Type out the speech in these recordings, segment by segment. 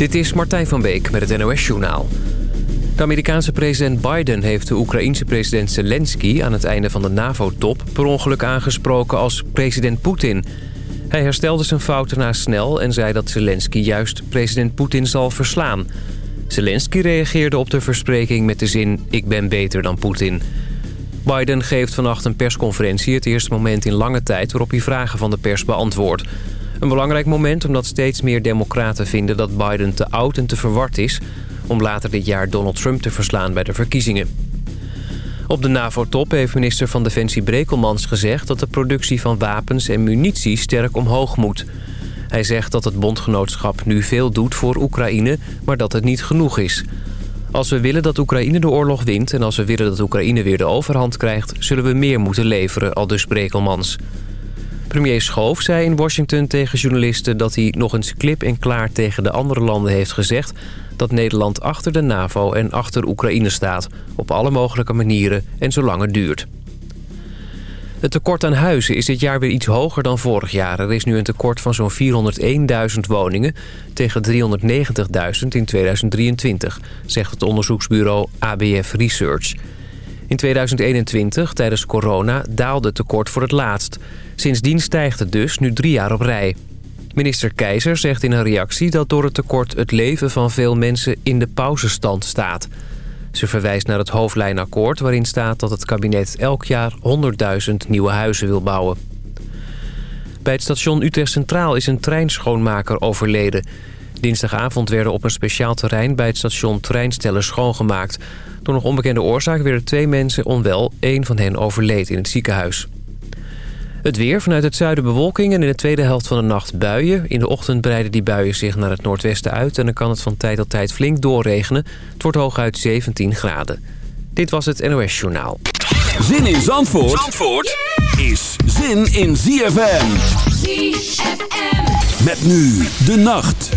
Dit is Martijn van Beek met het NOS-journaal. De Amerikaanse president Biden heeft de Oekraïense president Zelensky... aan het einde van de NAVO-top per ongeluk aangesproken als president Poetin. Hij herstelde zijn fouten na snel en zei dat Zelensky juist president Poetin zal verslaan. Zelensky reageerde op de verspreking met de zin... ik ben beter dan Poetin. Biden geeft vannacht een persconferentie, het eerste moment in lange tijd... waarop hij vragen van de pers beantwoordt. Een belangrijk moment omdat steeds meer democraten vinden dat Biden te oud en te verward is... om later dit jaar Donald Trump te verslaan bij de verkiezingen. Op de NAVO-top heeft minister van Defensie Brekelmans gezegd... dat de productie van wapens en munitie sterk omhoog moet. Hij zegt dat het bondgenootschap nu veel doet voor Oekraïne... maar dat het niet genoeg is. Als we willen dat Oekraïne de oorlog wint... en als we willen dat Oekraïne weer de overhand krijgt... zullen we meer moeten leveren, al dus Brekelmans. Premier Schoof zei in Washington tegen journalisten dat hij nog eens klip en klaar tegen de andere landen heeft gezegd dat Nederland achter de NAVO en achter Oekraïne staat. Op alle mogelijke manieren en zolang het duurt. Het tekort aan huizen is dit jaar weer iets hoger dan vorig jaar. Er is nu een tekort van zo'n 401.000 woningen tegen 390.000 in 2023, zegt het onderzoeksbureau ABF Research. In 2021, tijdens corona, daalde het tekort voor het laatst. Sindsdien stijgt het dus, nu drie jaar op rij. Minister Keizer zegt in een reactie dat door het tekort het leven van veel mensen in de pauzestand staat. Ze verwijst naar het hoofdlijnakkoord waarin staat dat het kabinet elk jaar 100.000 nieuwe huizen wil bouwen. Bij het station Utrecht Centraal is een treinschoonmaker overleden. Dinsdagavond werden op een speciaal terrein bij het station treinstellen schoongemaakt. Door nog onbekende oorzaak werden twee mensen onwel. Eén van hen overleed in het ziekenhuis. Het weer, vanuit het zuiden bewolking en in de tweede helft van de nacht buien. In de ochtend breiden die buien zich naar het noordwesten uit... en dan kan het van tijd tot tijd flink doorregenen. Het wordt hooguit 17 graden. Dit was het NOS Journaal. Zin in Zandvoort, Zandvoort is zin in ZFM. ZFM. Met nu de nacht.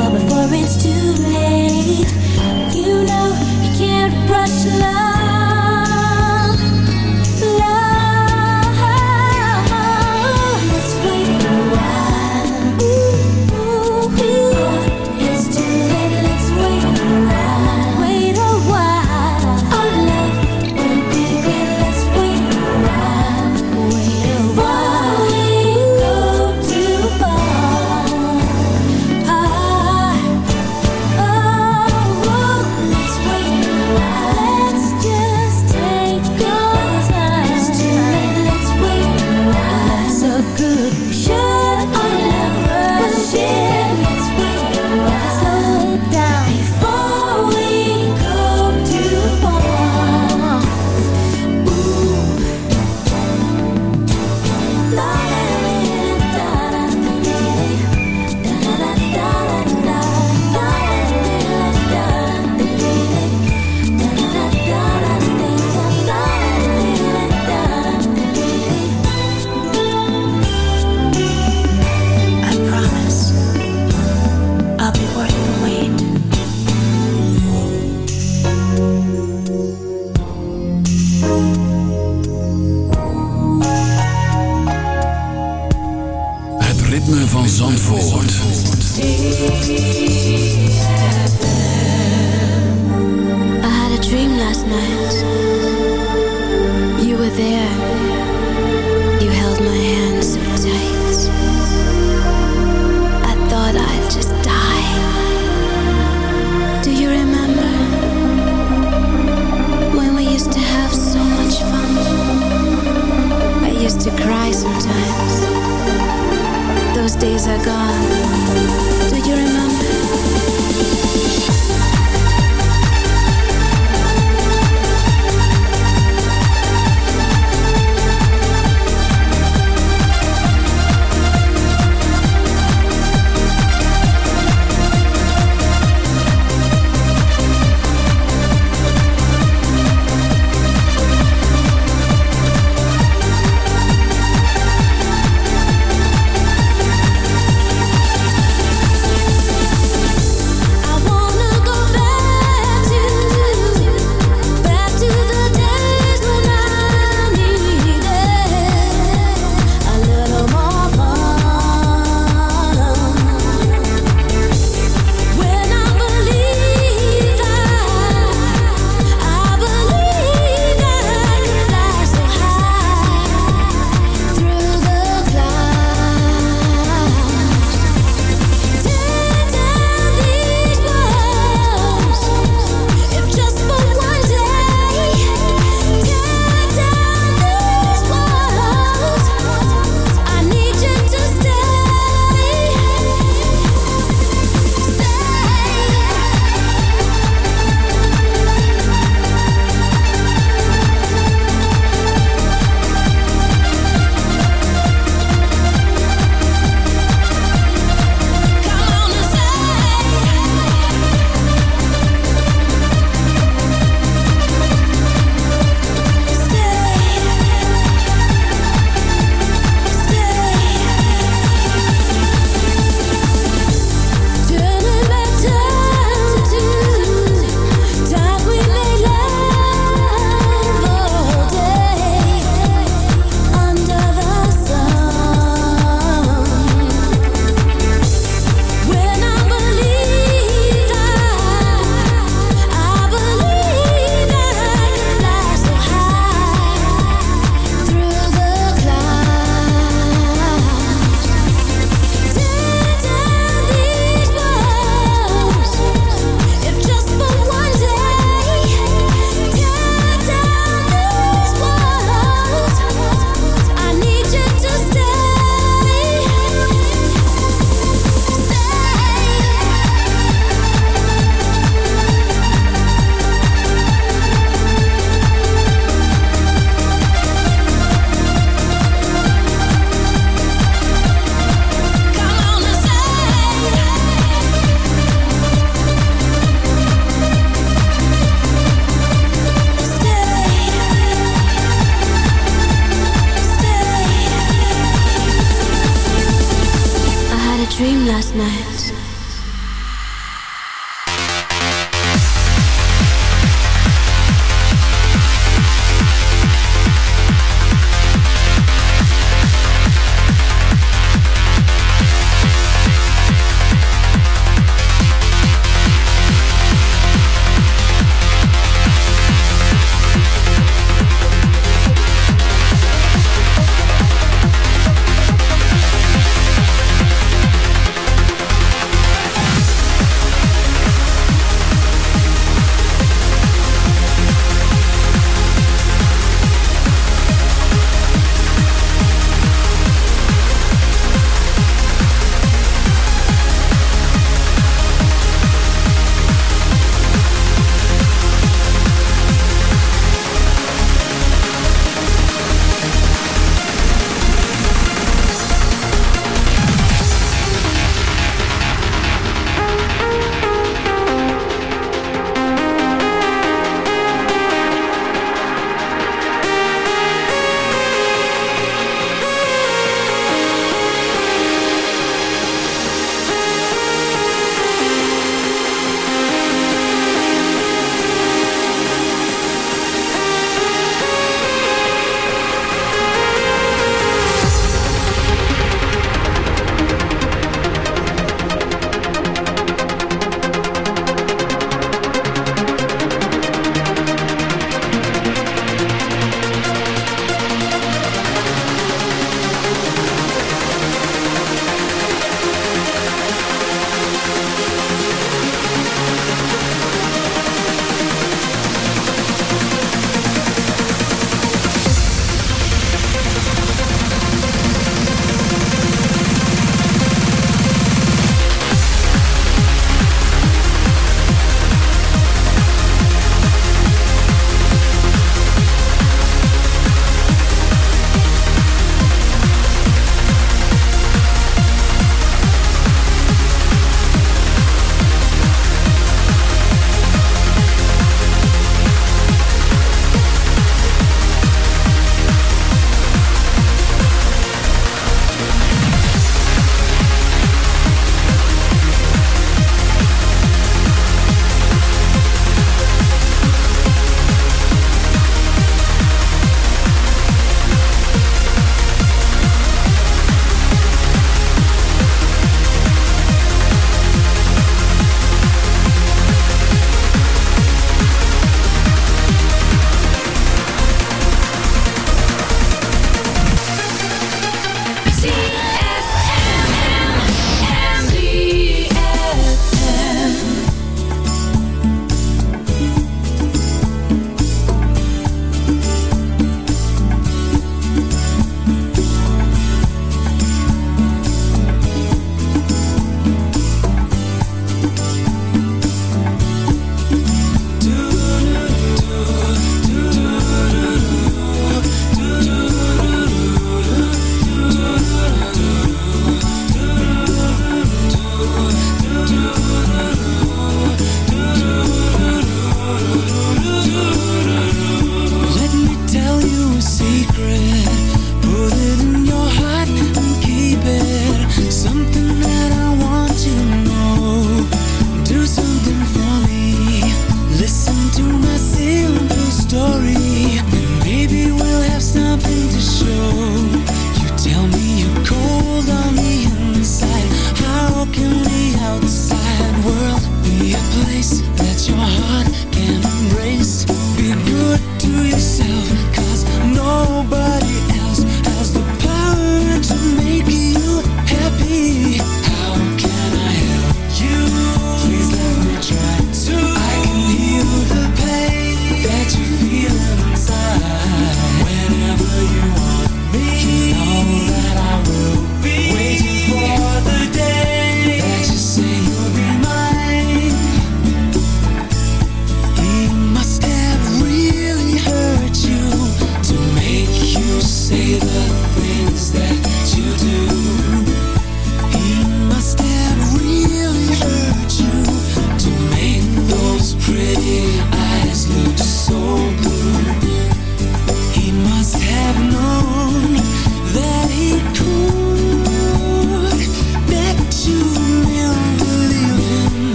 well before it's too late. You know you can't rush love. are gone.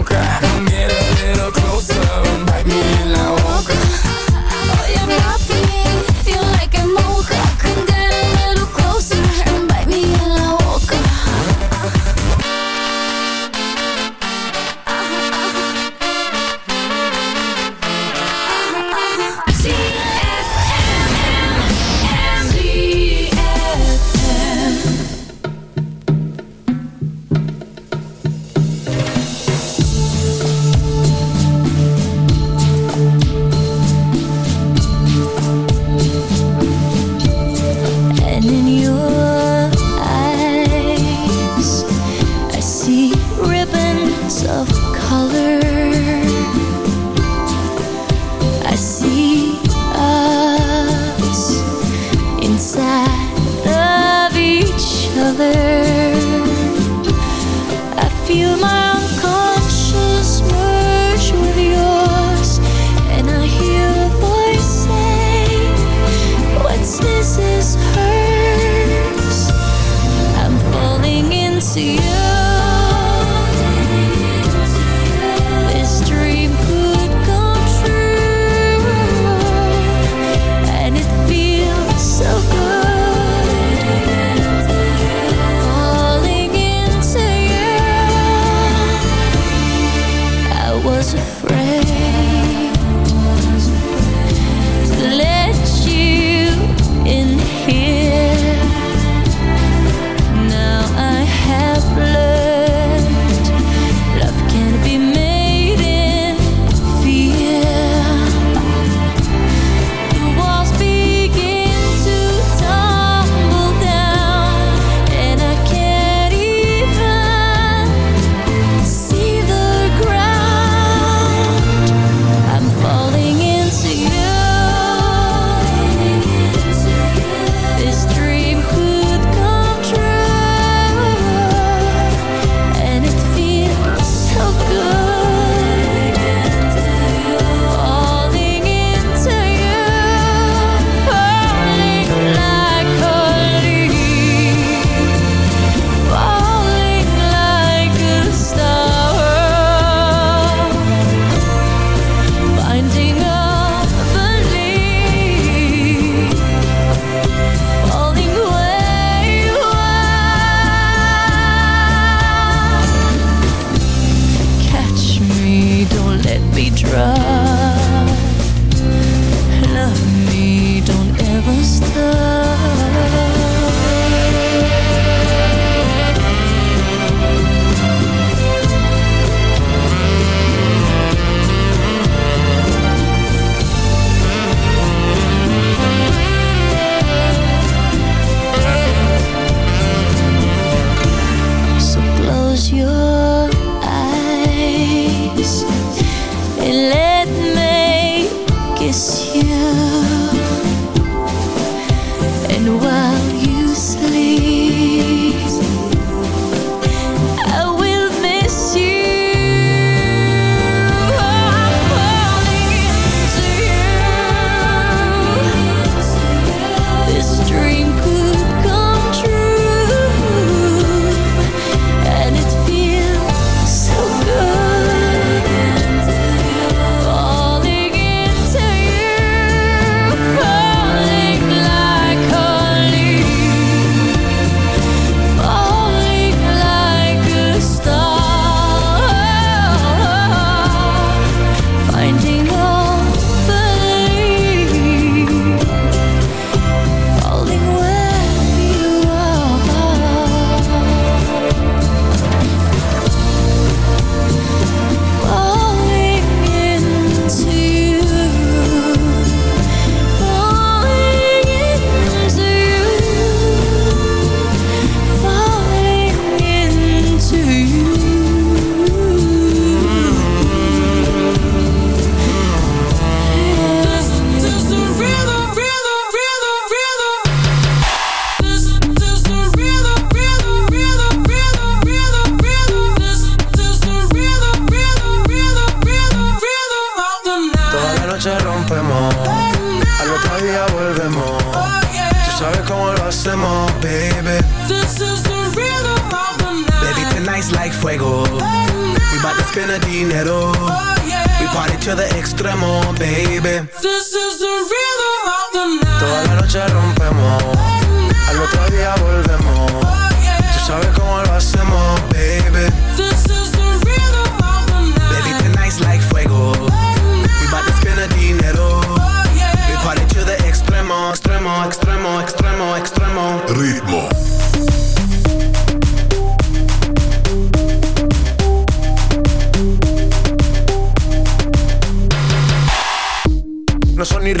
ребенка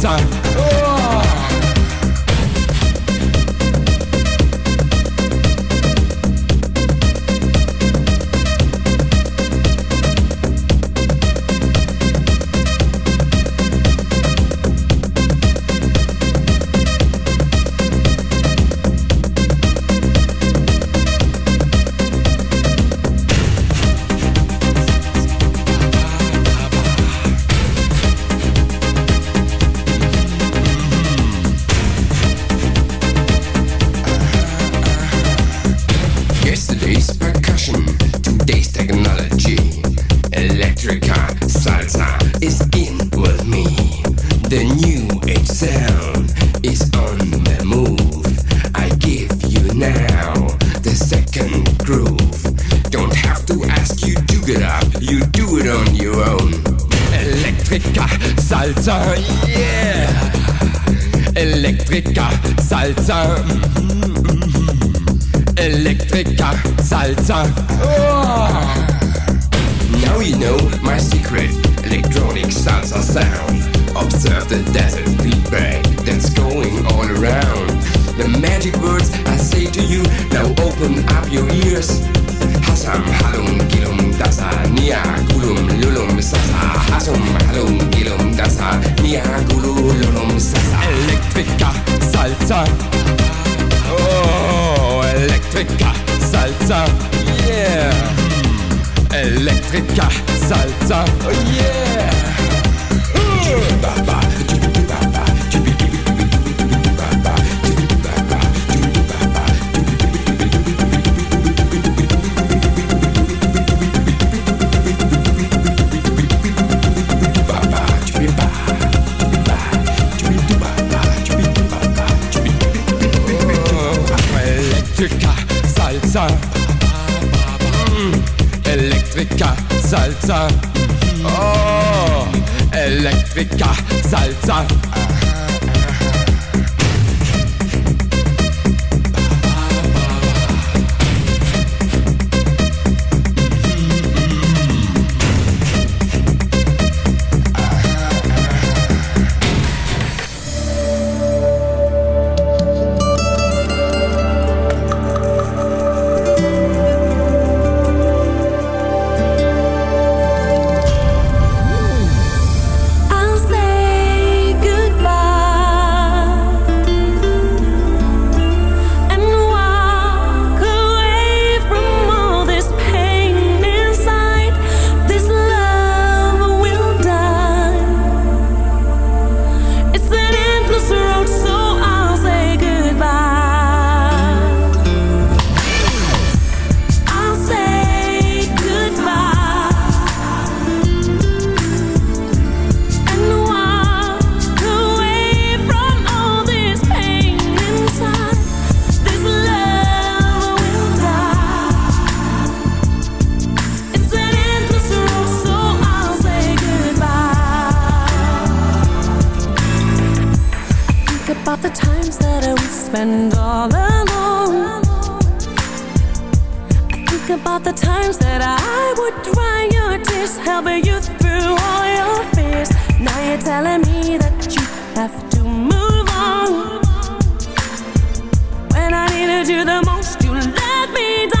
time. salsa, yeah. Electrica, salsa, oh, yeah. Salsa. Mm, Elektrika salza Oh, Elektrika Salsa. About the times that I would spend all alone. I think about the times that I would dry your tears, helping you through all your fears. Now you're telling me that you have to move on. When I needed you the most, you let me down.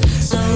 know. So